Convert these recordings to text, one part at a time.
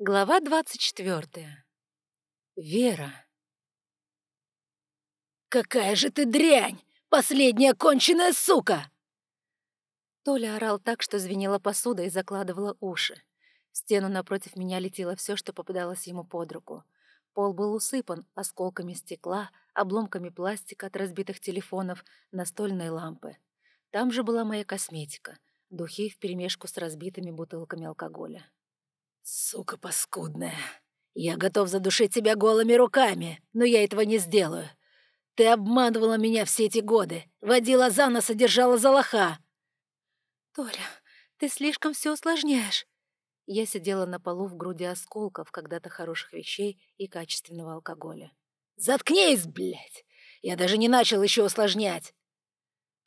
Глава двадцать четвертая. Вера. «Какая же ты дрянь! Последняя конченая сука!» Толя орал так, что звенела посуда и закладывала уши. В стену напротив меня летело все, что попадалось ему под руку. Пол был усыпан осколками стекла, обломками пластика от разбитых телефонов, настольной лампы. Там же была моя косметика, духи вперемешку с разбитыми бутылками алкоголя. «Сука паскудная! Я готов задушить тебя голыми руками, но я этого не сделаю. Ты обманывала меня все эти годы, водила за нос и держала за лоха!» «Толя, ты слишком все усложняешь!» Я сидела на полу в груди осколков когда-то хороших вещей и качественного алкоголя. «Заткнись, блядь! Я даже не начал еще усложнять!»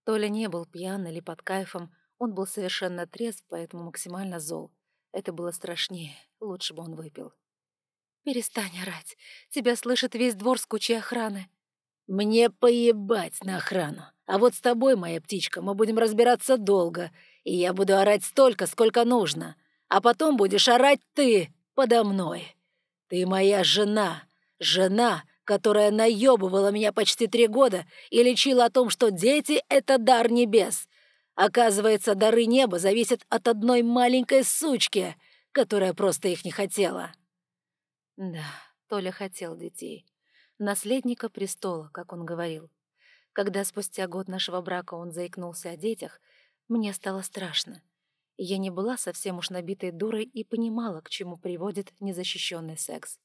Толя не был пьян или под кайфом, он был совершенно трезв, поэтому максимально зол. Это было страшнее, лучше бы он выпил. «Перестань орать, тебя слышит весь двор с кучей охраны». «Мне поебать на охрану, а вот с тобой, моя птичка, мы будем разбираться долго, и я буду орать столько, сколько нужно, а потом будешь орать ты подо мной. Ты моя жена, жена, которая наебывала меня почти три года и лечила о том, что дети — это дар небес, Оказывается, дары неба зависят от одной маленькой сучки, которая просто их не хотела. Да, Толя хотел детей. Наследника престола, как он говорил. Когда спустя год нашего брака он заикнулся о детях, мне стало страшно. Я не была совсем уж набитой дурой и понимала, к чему приводит незащищенный секс.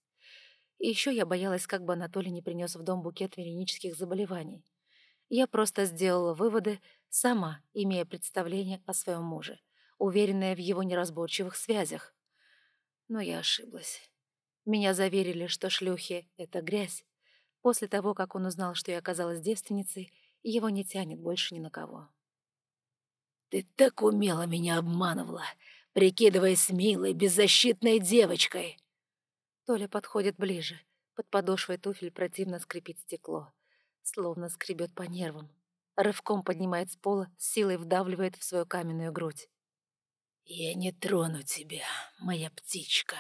И еще я боялась, как бы Анатолий не принес в дом букет веренических заболеваний. Я просто сделала выводы, сама имея представление о своем муже, уверенная в его неразборчивых связях. Но я ошиблась. Меня заверили, что шлюхи — это грязь. После того, как он узнал, что я оказалась девственницей, его не тянет больше ни на кого. «Ты так умело меня обманывала, прикидываясь милой, беззащитной девочкой!» Толя подходит ближе. Под подошвой туфель противно скрипит стекло, словно скребет по нервам рывком поднимает с пола, силой вдавливает в свою каменную грудь. «Я не трону тебя, моя птичка».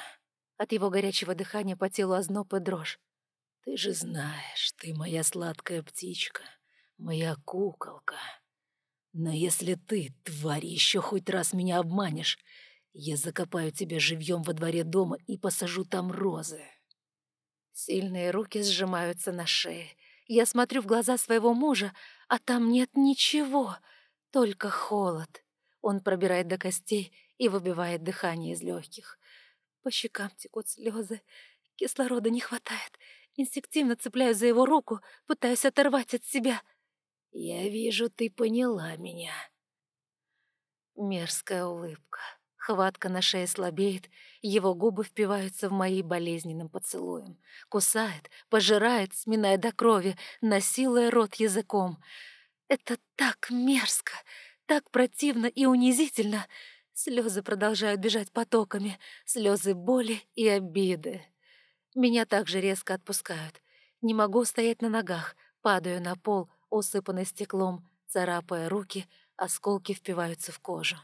От его горячего дыхания по телу озноб и дрожь. «Ты же знаешь, ты моя сладкая птичка, моя куколка. Но если ты, тварь, еще хоть раз меня обманешь, я закопаю тебя живьем во дворе дома и посажу там розы». Сильные руки сжимаются на шее. Я смотрю в глаза своего мужа, а там нет ничего, только холод. Он пробирает до костей и выбивает дыхание из легких. По щекам текут слезы, кислорода не хватает. Инстинктивно цепляюсь за его руку, пытаюсь оторвать от себя. «Я вижу, ты поняла меня». Мерзкая улыбка. Хватка на шее слабеет, его губы впиваются в мои болезненным поцелуем. Кусает, пожирает, сминая до крови, насилуя рот языком. Это так мерзко, так противно и унизительно. Слезы продолжают бежать потоками, слезы боли и обиды. Меня также резко отпускают. Не могу стоять на ногах, падаю на пол, усыпанный стеклом, царапая руки, осколки впиваются в кожу.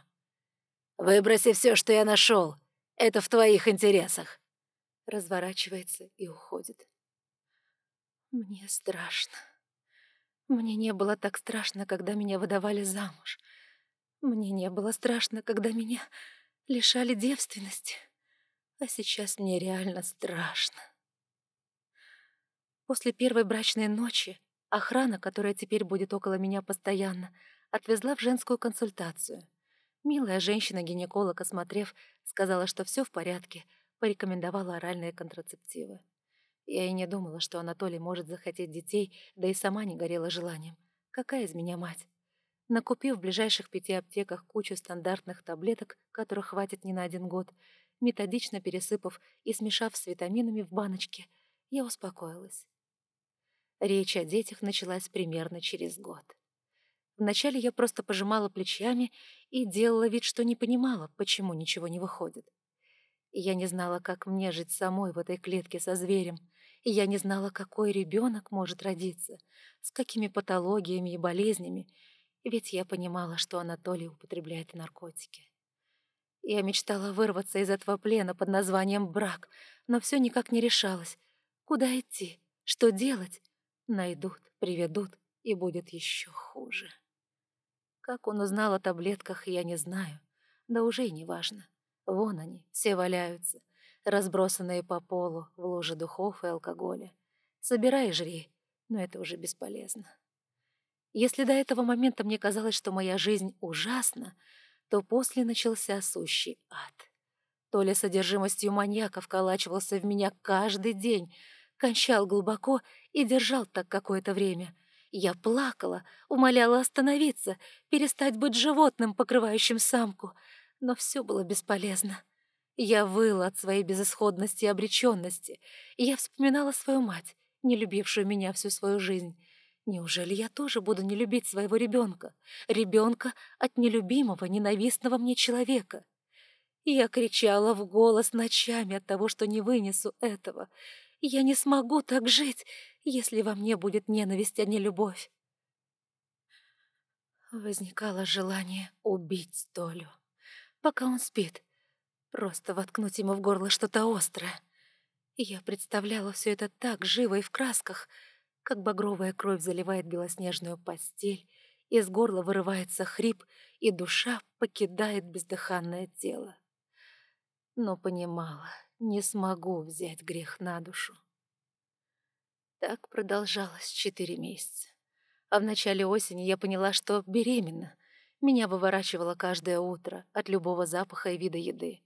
Выброси все, что я нашел. Это в твоих интересах. Разворачивается и уходит. Мне страшно. Мне не было так страшно, когда меня выдавали замуж. Мне не было страшно, когда меня лишали девственности. А сейчас мне реально страшно. После первой брачной ночи охрана, которая теперь будет около меня постоянно, отвезла в женскую консультацию. Милая женщина-гинеколог, осмотрев, сказала, что все в порядке, порекомендовала оральные контрацептивы. Я и не думала, что Анатолий может захотеть детей, да и сама не горела желанием. Какая из меня мать? Накупив в ближайших пяти аптеках кучу стандартных таблеток, которых хватит не на один год, методично пересыпав и смешав с витаминами в баночке, я успокоилась. Речь о детях началась примерно через год. Вначале я просто пожимала плечами и делала вид, что не понимала, почему ничего не выходит. Я не знала, как мне жить самой в этой клетке со зверем, и я не знала, какой ребенок может родиться, с какими патологиями и болезнями, ведь я понимала, что Анатолий употребляет наркотики. Я мечтала вырваться из этого плена под названием «брак», но все никак не решалась. Куда идти? Что делать? Найдут, приведут, и будет еще хуже. Как он узнал о таблетках, я не знаю. Да уже и не важно. Вон они, все валяются, разбросанные по полу в луже духов и алкоголя. Собирай и жри, но это уже бесполезно. Если до этого момента мне казалось, что моя жизнь ужасна, то после начался сущий ад. Толя содержимостью маньяка вколачивался в меня каждый день, кончал глубоко и держал так какое-то время. Я плакала, умоляла остановиться, перестать быть животным, покрывающим самку, но все было бесполезно. Я выла от своей безысходности и обреченности, я вспоминала свою мать, не любившую меня всю свою жизнь. Неужели я тоже буду не любить своего ребенка? Ребенка от нелюбимого, ненавистного мне человека? я кричала в голос ночами от того, что не вынесу этого. Я не смогу так жить, если во мне будет ненависть, а не любовь. Возникало желание убить Толю, пока он спит, просто воткнуть ему в горло что-то острое. Я представляла все это так живо и в красках, как багровая кровь заливает белоснежную постель, из горла вырывается хрип, и душа покидает бездыханное тело. Но понимала, не смогу взять грех на душу. Так продолжалось четыре месяца. А в начале осени я поняла, что беременна. Меня выворачивало каждое утро от любого запаха и вида еды.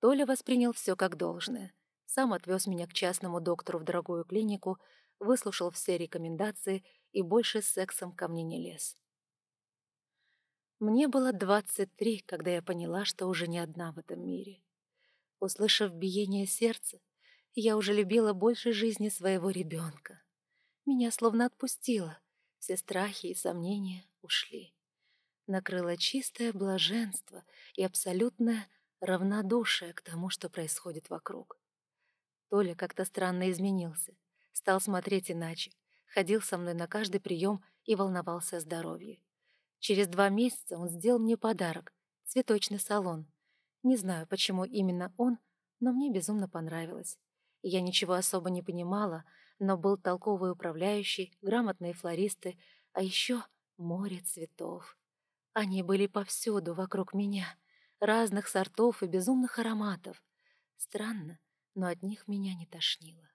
Толя воспринял все как должное. Сам отвез меня к частному доктору в дорогую клинику, выслушал все рекомендации и больше с сексом ко мне не лез. Мне было 23, когда я поняла, что уже не одна в этом мире. Услышав биение сердца, я уже любила больше жизни своего ребенка. Меня словно отпустило, все страхи и сомнения ушли. Накрыло чистое блаженство и абсолютное равнодушие к тому, что происходит вокруг. Толя как-то странно изменился, стал смотреть иначе, ходил со мной на каждый прием и волновался о здоровье. Через два месяца он сделал мне подарок — цветочный салон. Не знаю, почему именно он, но мне безумно понравилось. Я ничего особо не понимала, но был толковый управляющий, грамотные флористы, а еще море цветов. Они были повсюду вокруг меня, разных сортов и безумных ароматов. Странно, но от них меня не тошнило.